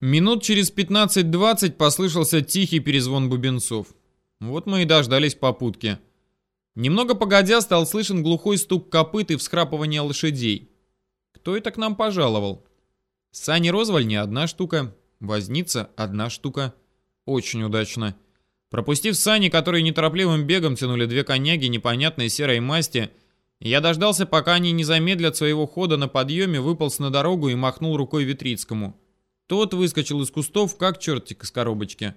Минут через 15-20 послышался тихий перезвон бубенцов. Вот мы и дождались попутки. Немного погодя стал слышен глухой стук копыт и всхрапывание лошадей. Кто это к нам пожаловал? Сани Розвальни одна штука, возница одна штука. Очень удачно. Пропустив сани, которые неторопливым бегом тянули две коняги непонятной серой масти, я дождался, пока они не замедлят своего хода на подъеме, выполз на дорогу и махнул рукой Витрицкому. Тот выскочил из кустов, как чертик из коробочки.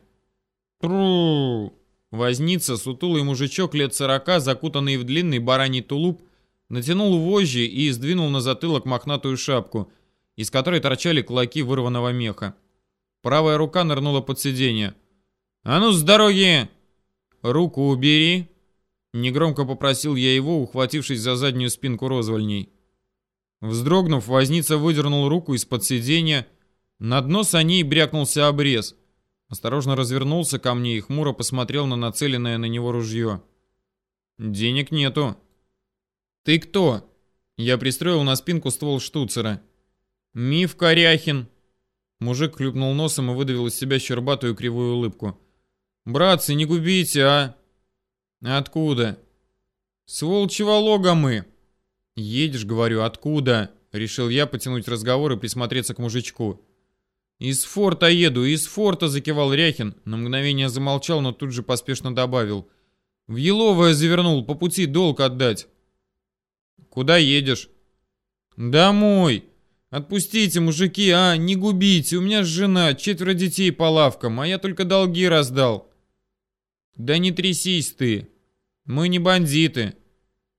Тру! Возница, сутулый мужичок лет сорока, закутанный в длинный бараний тулуп, натянул вожжи и сдвинул на затылок мохнатую шапку, из которой торчали клоки вырванного меха. Правая рука нырнула под сиденье. «А ну, с дороги!» «Руку убери!» Негромко попросил я его, ухватившись за заднюю спинку розвольней. Вздрогнув, возница выдернул руку из-под сиденья, на дно саней брякнулся обрез. Осторожно развернулся ко мне и хмуро посмотрел на нацеленное на него ружье. «Денег нету». «Ты кто?» Я пристроил на спинку ствол штуцера. «Миф Коряхин». Мужик хлюпнул носом и выдавил из себя щербатую кривую улыбку. «Братцы, не губите, а!» «Откуда?» «С волчьего лога мы!» «Едешь, говорю, откуда?» Решил я потянуть разговор и присмотреться к мужичку. «Из форта еду, из форта!» — закивал Ряхин. На мгновение замолчал, но тут же поспешно добавил. «В Еловое завернул, по пути долг отдать». «Куда едешь?» «Домой! Отпустите, мужики, а, не губите, у меня жена, четверо детей по лавкам, а я только долги раздал». «Да не трясись ты! Мы не бандиты!»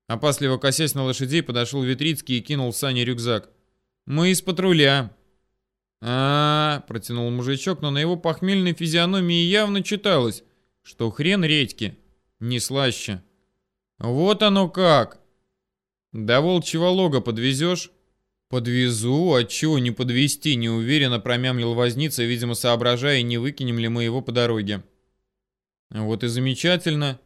Опасливо косясь на лошадей, подошел Витрицкий и кинул в сани рюкзак. «Мы из патруля!» А, протянул мужичок, но на его похмельной физиономии явно читалось, что хрен редьки, не слаще. Вот оно как. До волчьего лога подвезешь? Подвезу, а чего не подвести, неуверенно промямлил возница, видимо, соображая, не выкинем ли мы его по дороге. Вот и замечательно.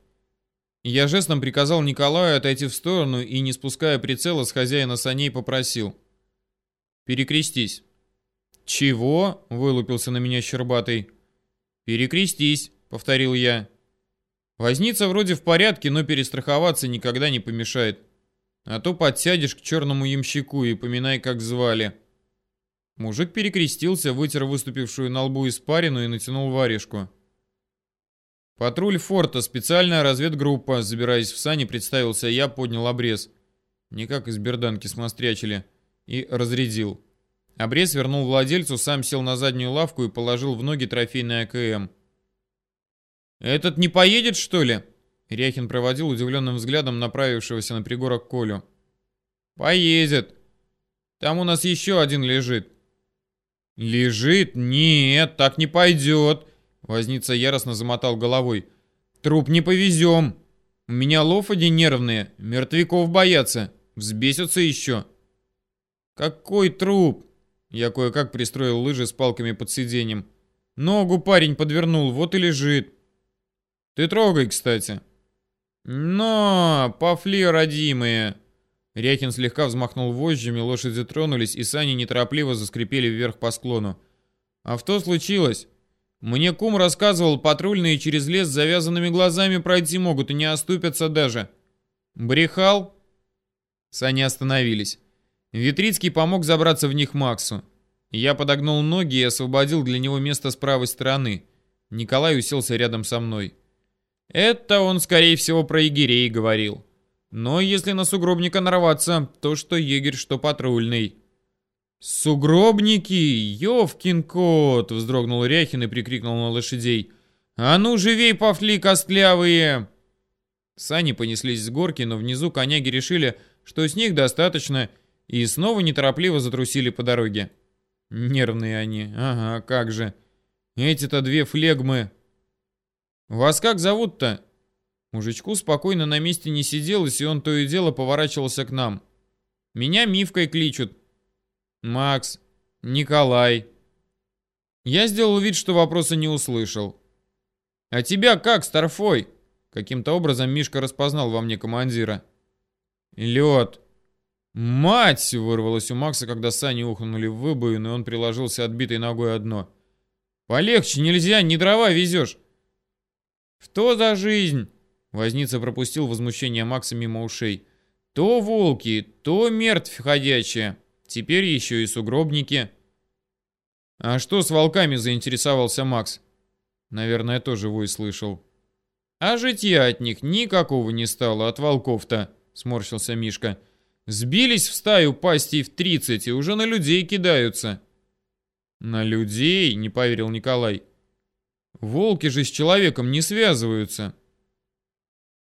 Я жестом приказал Николаю отойти в сторону и, не спуская прицела с хозяина саней, попросил. «Перекрестись». «Чего?» — вылупился на меня Щербатый. «Перекрестись», — повторил я. «Возница вроде в порядке, но перестраховаться никогда не помешает. А то подсядешь к черному ямщику и поминай, как звали». Мужик перекрестился, вытер выступившую на лбу испарину и натянул варежку. «Патруль форта, специальная разведгруппа», забираясь в сани, представился я, поднял обрез. Не как из берданки смострячили. И разрядил. Обрез вернул владельцу, сам сел на заднюю лавку и положил в ноги трофейный АКМ. «Этот не поедет, что ли?» Ряхин проводил удивленным взглядом направившегося на пригорок Колю. «Поедет. Там у нас еще один лежит». «Лежит? Нет, так не пойдет!» Возница яростно замотал головой. «Труп не повезем. У меня лофади нервные, мертвяков боятся. Взбесятся еще». «Какой труп?» Я кое-как пристроил лыжи с палками под сиденьем. Ногу парень подвернул, вот и лежит. Ты трогай, кстати. Но, пофли, родимые. Рякин слегка взмахнул вожжами, лошади тронулись, и сани неторопливо заскрипели вверх по склону. А что случилось? Мне кум рассказывал, патрульные через лес завязанными глазами пройти могут и не оступятся даже. Брехал? Сани остановились. Витрицкий помог забраться в них Максу. Я подогнул ноги и освободил для него место с правой стороны. Николай уселся рядом со мной. Это он, скорее всего, про егерей говорил. Но если на сугробника нарваться, то что егерь, что патрульный. «Сугробники! Ёвкин кот!» — вздрогнул Ряхин и прикрикнул на лошадей. «А ну, живей, пафли костлявые!» Сани понеслись с горки, но внизу коняги решили, что с них достаточно, и снова неторопливо затрусили по дороге. Нервные они, ага, как же. Эти-то две флегмы. Вас как зовут-то? Мужичку спокойно на месте не сиделось, и он то и дело поворачивался к нам. Меня Мивкой кличут. Макс, Николай. Я сделал вид, что вопроса не услышал. А тебя как, Старфой? Каким-то образом Мишка распознал во мне командира. Лед. «Мать!» — вырвалось у Макса, когда сани ухнули в выбоину, и он приложился отбитой ногой одно. Полегче нельзя, не дрова везешь. Что за жизнь? Возница пропустил возмущение Макса мимо ушей. То волки, то мертвь ходячая. Теперь еще и сугробники. А что с волками заинтересовался Макс? Наверное, тоже вой слышал. А житья от них никакого не стало, от волков-то, сморщился Мишка. Сбились в стаю пастей в тридцать и уже на людей кидаются. На людей? Не поверил Николай. Волки же с человеком не связываются.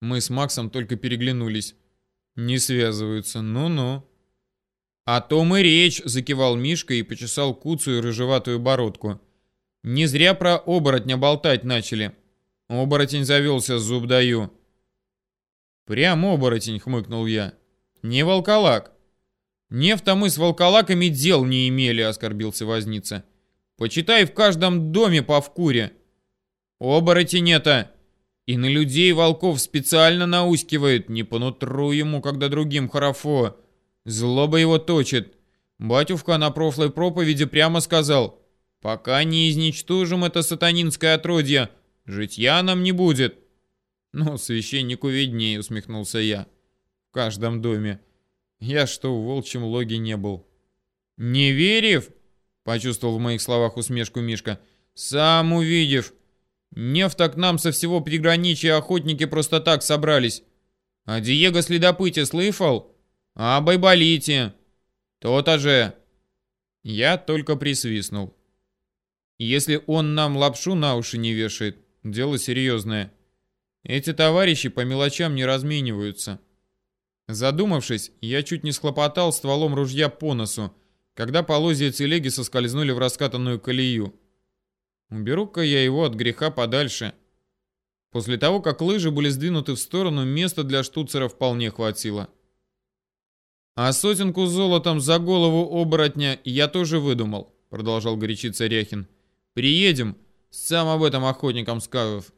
Мы с Максом только переглянулись. Не связываются, ну-ну. О том и речь, закивал Мишка и почесал куцую рыжеватую бородку. Не зря про оборотня болтать начали. Оборотень завелся, зуб даю. Прям оборотень, хмыкнул я. Не волколак. Нефта мы с волколаками дел не имели, оскорбился возница. Почитай в каждом доме по вкуре. Оборотень это. И на людей волков специально наускивают, не по нутру ему, когда другим хорошо. Злоба его точит. Батюшка на прошлой проповеди прямо сказал, пока не изничтожим это сатанинское отродье, житья нам не будет. Ну, священнику виднее, усмехнулся я. Каждом доме. Я что, в волчьем логе не был. Не верив? Почувствовал в моих словах усмешку Мишка. Сам увидев. Нефта к нам со всего приграничья охотники просто так собрались. А Диего следопыте слыхал? А Байболите? То-то же. Я только присвистнул. Если он нам лапшу на уши не вешает, дело серьезное. Эти товарищи по мелочам не размениваются. Задумавшись, я чуть не схлопотал стволом ружья по носу, когда полозья телеги соскользнули в раскатанную колею. Уберу-ка я его от греха подальше. После того, как лыжи были сдвинуты в сторону, места для штуцера вполне хватило. А сотенку золотом за голову оборотня я тоже выдумал, продолжал горячиться Ряхин. Приедем, сам об этом охотникам скажут.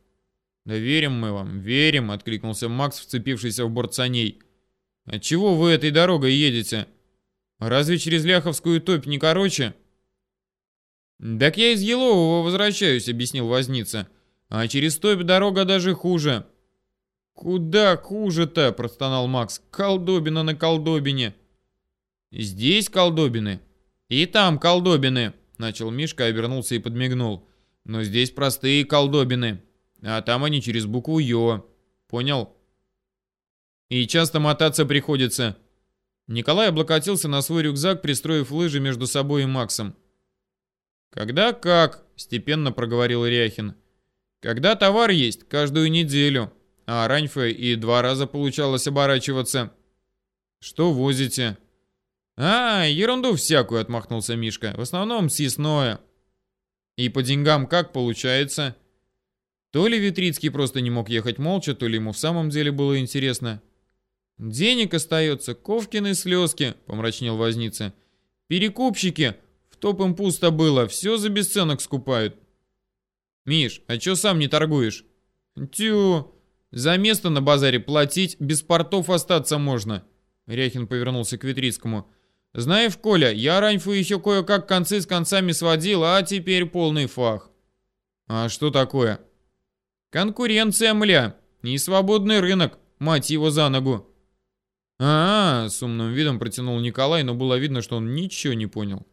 Да верим мы вам, верим, откликнулся Макс, вцепившийся в борт саней. Отчего вы этой дорогой едете? Разве через Ляховскую топь не короче? «Так я из Елового возвращаюсь», — объяснил возница. «А через топь дорога даже хуже». «Куда хуже-то?» — простонал Макс. «Колдобина на колдобине». «Здесь колдобины. И там колдобины», — начал Мишка, обернулся и подмигнул. «Но здесь простые колдобины, а там они через букву «Ё». Понял?» «И часто мотаться приходится». Николай облокотился на свой рюкзак, пристроив лыжи между собой и Максом. «Когда как?» – степенно проговорил Ряхин. «Когда товар есть, каждую неделю, а раньше и два раза получалось оборачиваться». «Что возите?» «А, ерунду всякую», — отмахнулся Мишка. «В основном съестное». «И по деньгам как получается?» То ли Витрицкий просто не мог ехать молча, то ли ему в самом деле было интересно. «Денег остается, Ковкины слезки», — помрачнел возница. «Перекупщики Чтоб им пусто было, все за бесценок скупают. Миш, а чё сам не торгуешь? Тю, за место на базаре платить, без портов остаться можно. Ряхин повернулся к Витрицкому. Знаешь, Коля, я раньше еще кое-как концы с концами сводил, а теперь полный фах. А что такое? Конкуренция, мля, и свободный рынок, мать его за ногу. А, с умным видом протянул Николай, но было видно, что он ничего не понял.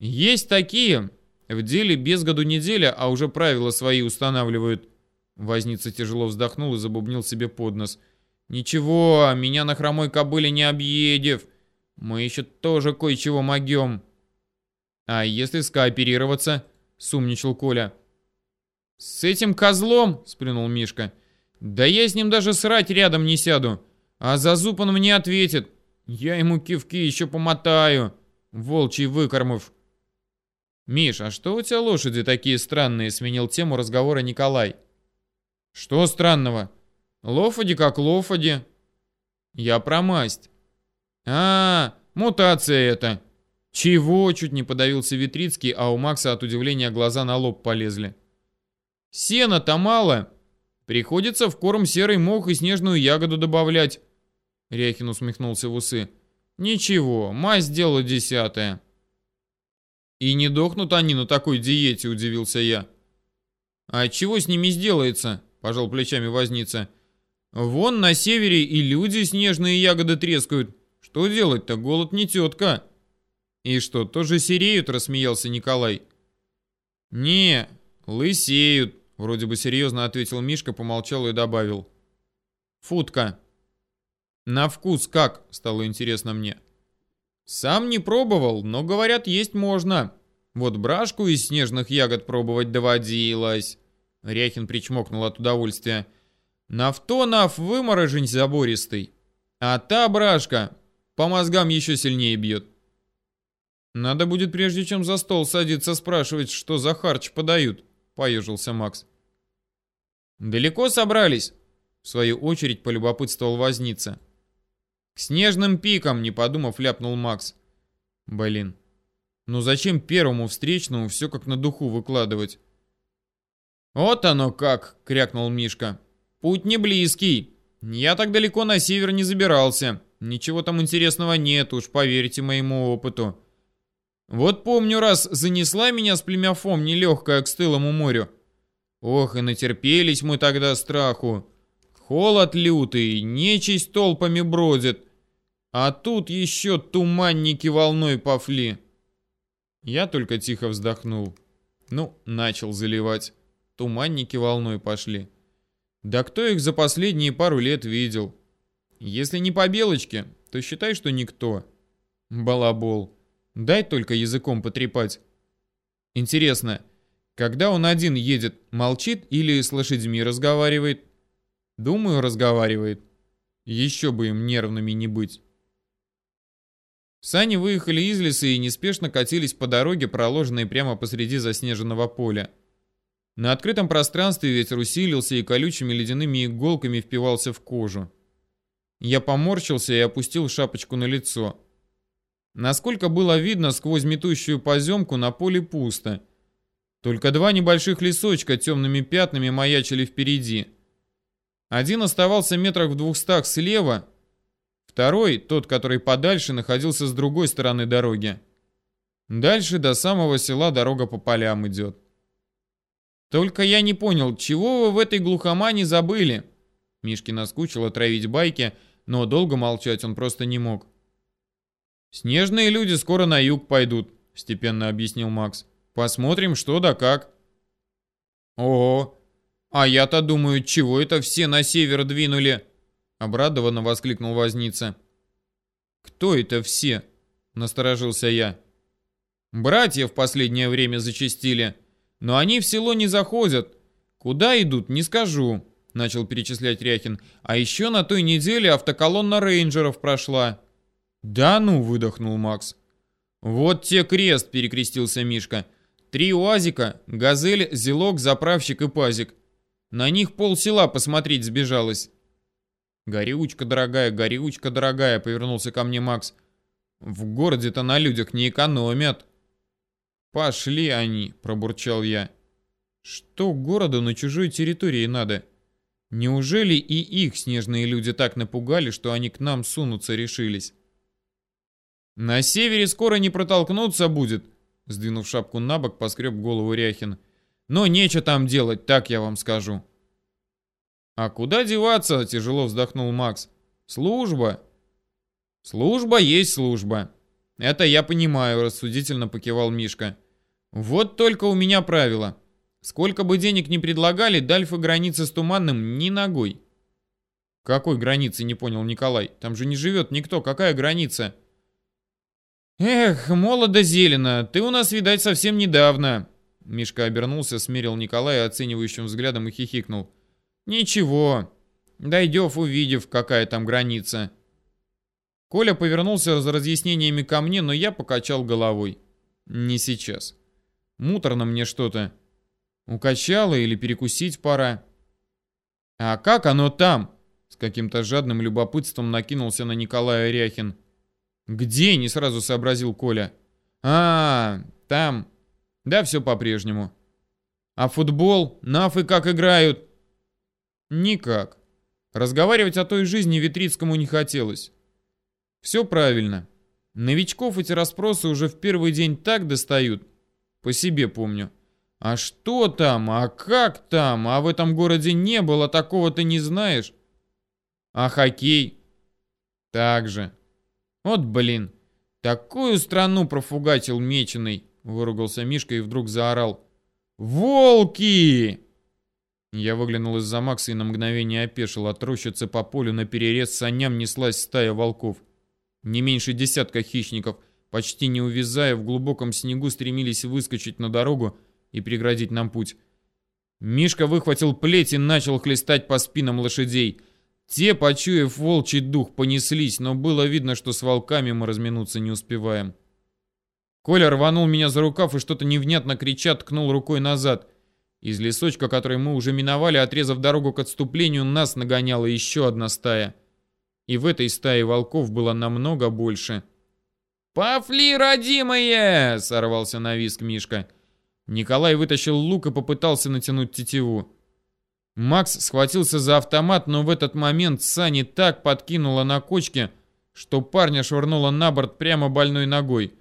Есть такие. В деле без году неделя, а уже правила свои устанавливают. Возница тяжело вздохнул и забубнил себе под нос. Ничего, меня на хромой кобыле не объедев. Мы еще тоже кое-чего могем. А если скооперироваться? Сумничал Коля. С этим козлом, сплюнул Мишка. Да я с ним даже срать рядом не сяду. А за зуб он мне ответит. Я ему кивки еще помотаю. Волчий выкормов. «Миш, а что у тебя лошади такие странные?» — сменил тему разговора Николай. «Что странного? Лофади как лофади». «Я про масть». «А, мутация это». «Чего?» — чуть не подавился Витрицкий, а у Макса от удивления глаза на лоб полезли. «Сена-то мало. Приходится в корм серый мох и снежную ягоду добавлять». Ряхин усмехнулся в усы. «Ничего, мазь дело десятая». И не дохнут они на такой диете, удивился я. А чего с ними сделается? Пожал плечами возница. Вон на севере и люди снежные ягоды трескают. Что делать-то? Голод не тетка. И что, тоже сереют? Рассмеялся Николай. Не, лысеют. Вроде бы серьезно ответил Мишка, помолчал и добавил. Футка. На вкус как? Стало интересно мне. Сам не пробовал, но говорят, есть можно. Вот брашку из снежных ягод пробовать доводилось. Ряхин причмокнул от удовольствия. Нафтонов выморожень забористый. А та брашка по мозгам еще сильнее бьет. Надо будет, прежде чем за стол садиться, спрашивать, что за харч подают, поежился Макс. Далеко собрались? В свою очередь полюбопытствовал возница. К снежным пикам, не подумав, ляпнул Макс. Блин, ну зачем первому встречному все как на духу выкладывать? Вот оно как, крякнул Мишка. Путь не близкий. Я так далеко на север не забирался. Ничего там интересного нет, уж поверьте моему опыту. Вот помню раз занесла меня с племяфом нелегкая к стылому морю. Ох, и натерпелись мы тогда страху. Холод лютый, нечисть толпами бродит. А тут еще туманники волной пофли. Я только тихо вздохнул. Ну, начал заливать. Туманники волной пошли. Да кто их за последние пару лет видел? Если не по белочке, то считай, что никто. Балабол. Дай только языком потрепать. Интересно, когда он один едет, молчит или с лошадьми разговаривает? Думаю, разговаривает. Еще бы им нервными не быть. Сани выехали из леса и неспешно катились по дороге, проложенной прямо посреди заснеженного поля. На открытом пространстве ветер усилился и колючими ледяными иголками впивался в кожу. Я поморщился и опустил шапочку на лицо. Насколько было видно сквозь метущую поземку, на поле пусто. Только два небольших лесочка темными пятнами маячили впереди. Один оставался метрах в двухстах слева, Второй, тот, который подальше, находился с другой стороны дороги. Дальше до самого села дорога по полям идет. Только я не понял, чего вы в этой глухомане забыли? Мишке наскучило травить байки, но долго молчать он просто не мог. «Снежные люди скоро на юг пойдут», — степенно объяснил Макс. «Посмотрим, что да как». «Ого! А я-то думаю, чего это все на север двинули?» Обрадованно воскликнул возница. «Кто это все?» — насторожился я. «Братья в последнее время зачастили, но они в село не заходят. Куда идут, не скажу», — начал перечислять Ряхин. «А еще на той неделе автоколонна рейнджеров прошла». «Да ну!» — выдохнул Макс. «Вот те крест!» — перекрестился Мишка. «Три уазика, газель, зелок, заправщик и пазик. На них пол села посмотреть сбежалось. «Горючка дорогая, горючка дорогая», — повернулся ко мне Макс. «В городе-то на людях не экономят». «Пошли они», — пробурчал я. «Что городу на чужой территории надо? Неужели и их снежные люди так напугали, что они к нам сунуться решились?» «На севере скоро не протолкнуться будет», — сдвинув шапку на бок, поскреб голову Ряхин. «Но нечего там делать, так я вам скажу». «А куда деваться?» – тяжело вздохнул Макс. «Служба». «Служба есть служба». «Это я понимаю», – рассудительно покивал Мишка. «Вот только у меня правило. Сколько бы денег ни предлагали, Дальфы границы с Туманным ни ногой». «Какой границы?» – не понял Николай. «Там же не живет никто. Какая граница?» «Эх, молодо зелено. Ты у нас, видать, совсем недавно». Мишка обернулся, смерил Николая оценивающим взглядом и хихикнул. Ничего, дойдев, увидев, какая там граница. Коля повернулся за разъяснениями ко мне, но я покачал головой. Не сейчас. Муторно мне что-то. Укачало или перекусить пора. А как оно там? С каким-то жадным любопытством накинулся на Николая Ряхин. Где? Не сразу сообразил Коля. А, там. Да, все по-прежнему. А футбол? Нафы как играют? Никак. Разговаривать о той жизни Витрицкому не хотелось. Все правильно. Новичков эти расспросы уже в первый день так достают, По себе помню. А что там? А как там? А в этом городе не было, такого ты не знаешь? А хоккей? Так же. Вот блин. Такую страну профугатил меченый, выругался Мишка и вдруг заорал. Волки! Я выглянул из-за Макса и на мгновение опешил. От рощицы по полю на перерез саням неслась стая волков. Не меньше десятка хищников, почти не увязая, в глубоком снегу стремились выскочить на дорогу и преградить нам путь. Мишка выхватил плеть и начал хлестать по спинам лошадей. Те, почуяв волчий дух, понеслись, но было видно, что с волками мы разминуться не успеваем. Коля рванул меня за рукав и что-то невнятно крича ткнул рукой назад. Из лесочка, который мы уже миновали, отрезав дорогу к отступлению, нас нагоняла еще одна стая. И в этой стае волков было намного больше. «Пафли, родимые!» — сорвался на виск Мишка. Николай вытащил лук и попытался натянуть тетиву. Макс схватился за автомат, но в этот момент Сани так подкинула на кочке, что парня швырнуло на борт прямо больной ногой.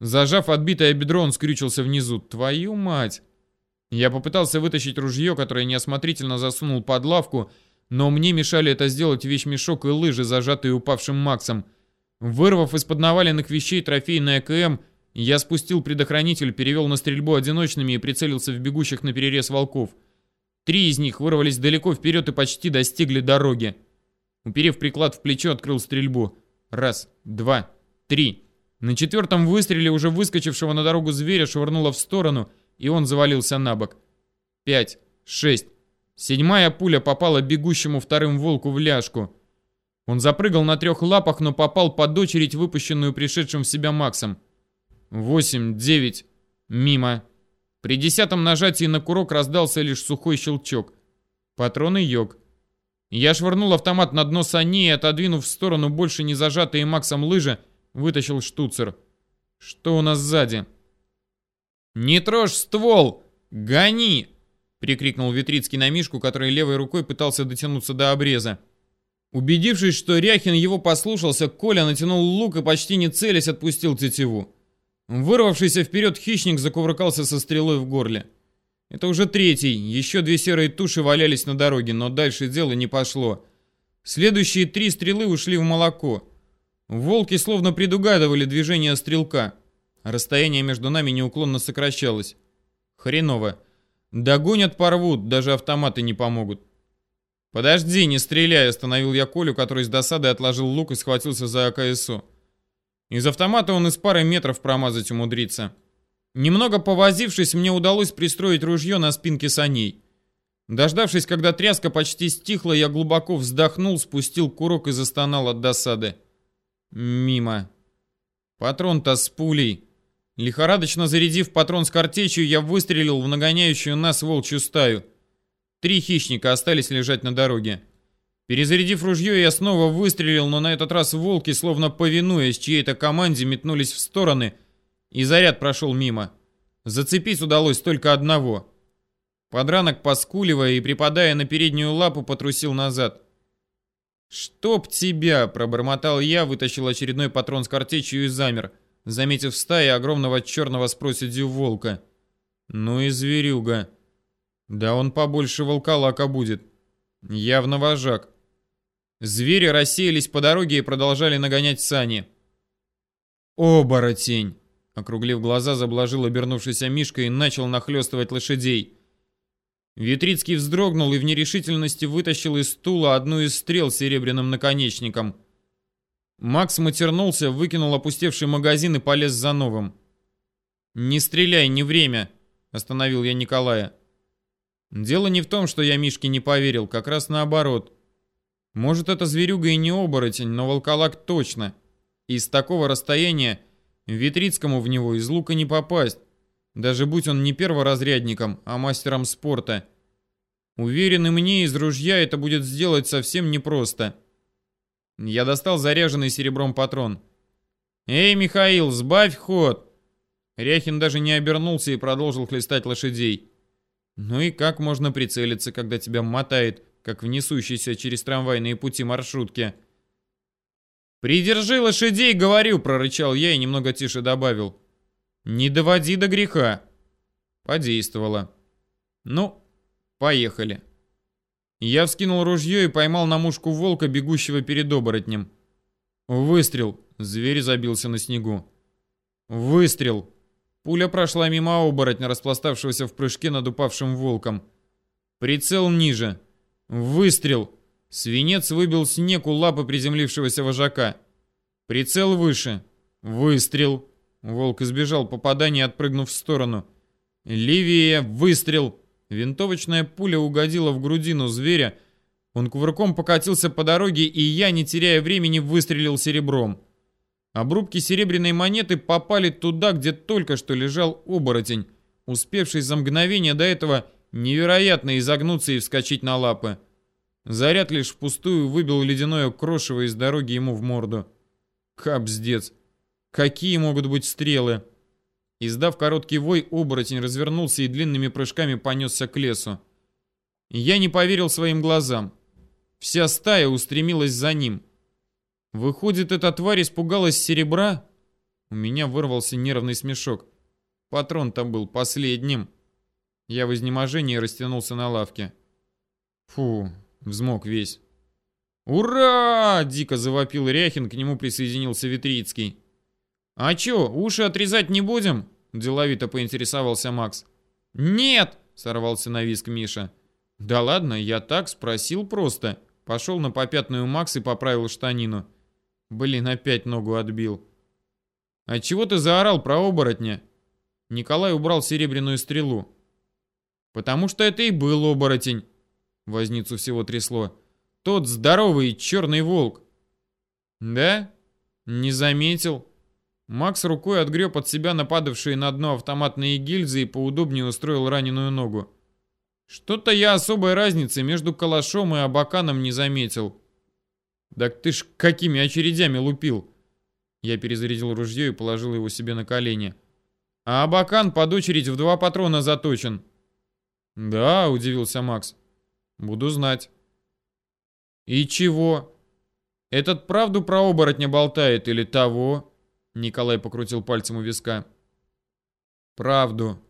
Зажав отбитое бедро, он скрючился внизу. «Твою мать!» Я попытался вытащить ружье, которое неосмотрительно засунул под лавку, но мне мешали это сделать вещмешок и лыжи, зажатые упавшим Максом. Вырвав из-под наваленных вещей трофейный АКМ, я спустил предохранитель, перевел на стрельбу одиночными и прицелился в бегущих на перерез волков. Три из них вырвались далеко вперед и почти достигли дороги. Уперев приклад в плечо, открыл стрельбу. Раз, два, три. На четвертом выстреле уже выскочившего на дорогу зверя швырнуло в сторону, и он завалился на бок. Пять, шесть. Седьмая пуля попала бегущему вторым волку в ляжку. Он запрыгал на трех лапах, но попал под очередь, выпущенную пришедшим в себя Максом. Восемь, девять. Мимо. При десятом нажатии на курок раздался лишь сухой щелчок. Патроны йог. Я швырнул автомат на дно сани и, отодвинув в сторону больше не зажатые Максом лыжи, вытащил штуцер. Что у нас сзади? «Не трожь ствол! Гони!» прикрикнул Витрицкий на Мишку, который левой рукой пытался дотянуться до обреза. Убедившись, что Ряхин его послушался, Коля натянул лук и почти не целясь отпустил тетиву. Вырвавшийся вперед хищник закувыркался со стрелой в горле. Это уже третий, еще две серые туши валялись на дороге, но дальше дело не пошло. Следующие три стрелы ушли в молоко. Волки словно предугадывали движение стрелка. Расстояние между нами неуклонно сокращалось. Хреново. Догонят, порвут, даже автоматы не помогут. «Подожди, не стреляй!» – остановил я Колю, который с досадой отложил лук и схватился за АКСУ. Из автомата он из пары метров промазать умудрится. Немного повозившись, мне удалось пристроить ружье на спинке саней. Дождавшись, когда тряска почти стихла, я глубоко вздохнул, спустил курок и застонал от досады. Мимо. Патрон-то с пулей. Лихорадочно зарядив патрон с картечью, я выстрелил в нагоняющую нас волчью стаю. Три хищника остались лежать на дороге. Перезарядив ружье, я снова выстрелил, но на этот раз волки, словно повинуясь чьей-то команде, метнулись в стороны, и заряд прошел мимо. Зацепить удалось только одного. Подранок, поскуливая и припадая на переднюю лапу, потрусил назад. «Чтоб тебя!» – пробормотал я, вытащил очередной патрон с картечью и замер, заметив в стае огромного черного с проседью волка. «Ну и зверюга!» «Да он побольше волколака будет!» «Явно вожак!» Звери рассеялись по дороге и продолжали нагонять сани. «Оборотень!» Округлив глаза, заблажил обернувшийся Мишка и начал нахлестывать лошадей. Витрицкий вздрогнул и в нерешительности вытащил из стула одну из стрел с серебряным наконечником. Макс матернулся, выкинул опустевший магазин и полез за новым. «Не стреляй, не время!» – остановил я Николая. Дело не в том, что я Мишке не поверил, как раз наоборот – может, это зверюга и не оборотень, но волколак точно. И с такого расстояния Витрицкому в него из лука не попасть, даже будь он не перворазрядником, а мастером спорта. Уверен, и мне из ружья это будет сделать совсем непросто. Я достал заряженный серебром патрон. «Эй, Михаил, сбавь ход!» Ряхин даже не обернулся и продолжил хлестать лошадей. «Ну и как можно прицелиться, когда тебя мотает?» как в несущейся через трамвайные пути маршрутке. «Придержи лошадей, говорю!» — прорычал я и немного тише добавил. «Не доводи до греха!» Подействовало. Ну, поехали. Я вскинул ружье и поймал на мушку волка, бегущего перед оборотнем. Выстрел. Зверь забился на снегу. Выстрел. Пуля прошла мимо оборотня, распластавшегося в прыжке над упавшим волком. Прицел ниже. Выстрел. Свинец выбил снег у лапы приземлившегося вожака. Прицел выше. Выстрел. Волк избежал попадания, отпрыгнув в сторону. Левее. Выстрел. Винтовочная пуля угодила в грудину зверя. Он кувырком покатился по дороге, и я, не теряя времени, выстрелил серебром. Обрубки серебряной монеты попали туда, где только что лежал оборотень, успевший за мгновение до этого невероятно изогнуться и вскочить на лапы. Заряд лишь впустую выбил ледяное крошево из дороги ему в морду. Капздец. Какие могут быть стрелы? Издав короткий вой, оборотень развернулся и длинными прыжками понесся к лесу. Я не поверил своим глазам. Вся стая устремилась за ним. Выходит, эта тварь испугалась серебра? У меня вырвался нервный смешок. Патрон там был последним. Я в изнеможении растянулся на лавке. Фу, взмок весь. «Ура!» — дико завопил Ряхин, к нему присоединился Витрицкий. «А чё, уши отрезать не будем?» — деловито поинтересовался Макс. «Нет!» — сорвался на виск Миша. «Да ладно, я так спросил просто». Пошел на попятную Макс и поправил штанину. Блин, опять ногу отбил. А чего ты заорал про оборотня? Николай убрал серебряную стрелу. Потому что это и был оборотень. Возницу всего трясло. Тот здоровый черный волк. Да? Не заметил. Макс рукой отгреб от себя нападавшие на дно автоматные гильзы и поудобнее устроил раненую ногу. Что-то я особой разницы между калашом и абаканом не заметил. «Так ты ж какими очередями лупил?» Я перезарядил ружье и положил его себе на колени. «А Абакан под очередь в два патрона заточен». «Да», — удивился Макс. «Буду знать». «И чего? Этот правду про оборотня болтает или того?» Николай покрутил пальцем у виска. «Правду».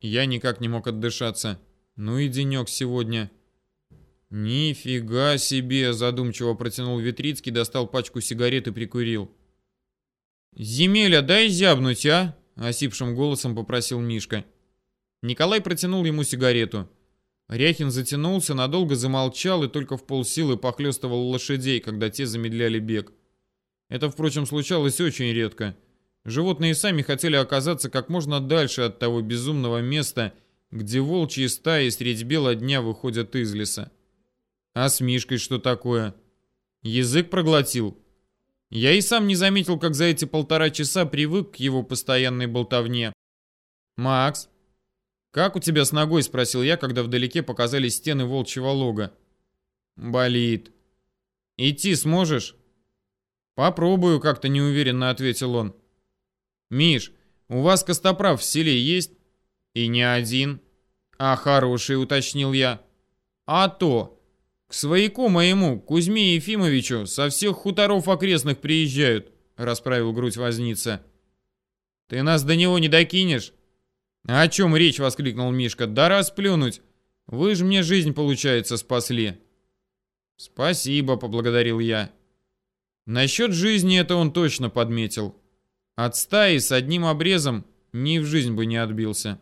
Я никак не мог отдышаться. «Ну и денек сегодня». «Нифига себе!» – задумчиво протянул Витрицкий, достал пачку сигарет и прикурил. «Земеля, дай зябнуть, а?» – осипшим голосом попросил Мишка. Николай протянул ему сигарету. Ряхин затянулся, надолго замолчал и только в полсилы похлестывал лошадей, когда те замедляли бег. Это, впрочем, случалось очень редко. Животные сами хотели оказаться как можно дальше от того безумного места, где волчьи стаи средь бела дня выходят из леса. А с Мишкой что такое? Язык проглотил. Я и сам не заметил, как за эти полтора часа привык к его постоянной болтовне. «Макс, как у тебя с ногой?» – спросил я, когда вдалеке показались стены волчьего лога. «Болит. Идти сможешь?» «Попробую», – как-то неуверенно ответил он. «Миш, у вас костоправ в селе есть?» «И не один». «А хороший», – уточнил я. «А то. К свояку моему, Кузьме Ефимовичу, со всех хуторов окрестных приезжают, расправил грудь возница. Ты нас до него не докинешь? О чем речь, воскликнул Мишка. Да расплюнуть. Вы же мне жизнь, получается, спасли. Спасибо, поблагодарил я. Насчет жизни это он точно подметил. От стаи с одним обрезом ни в жизнь бы не отбился.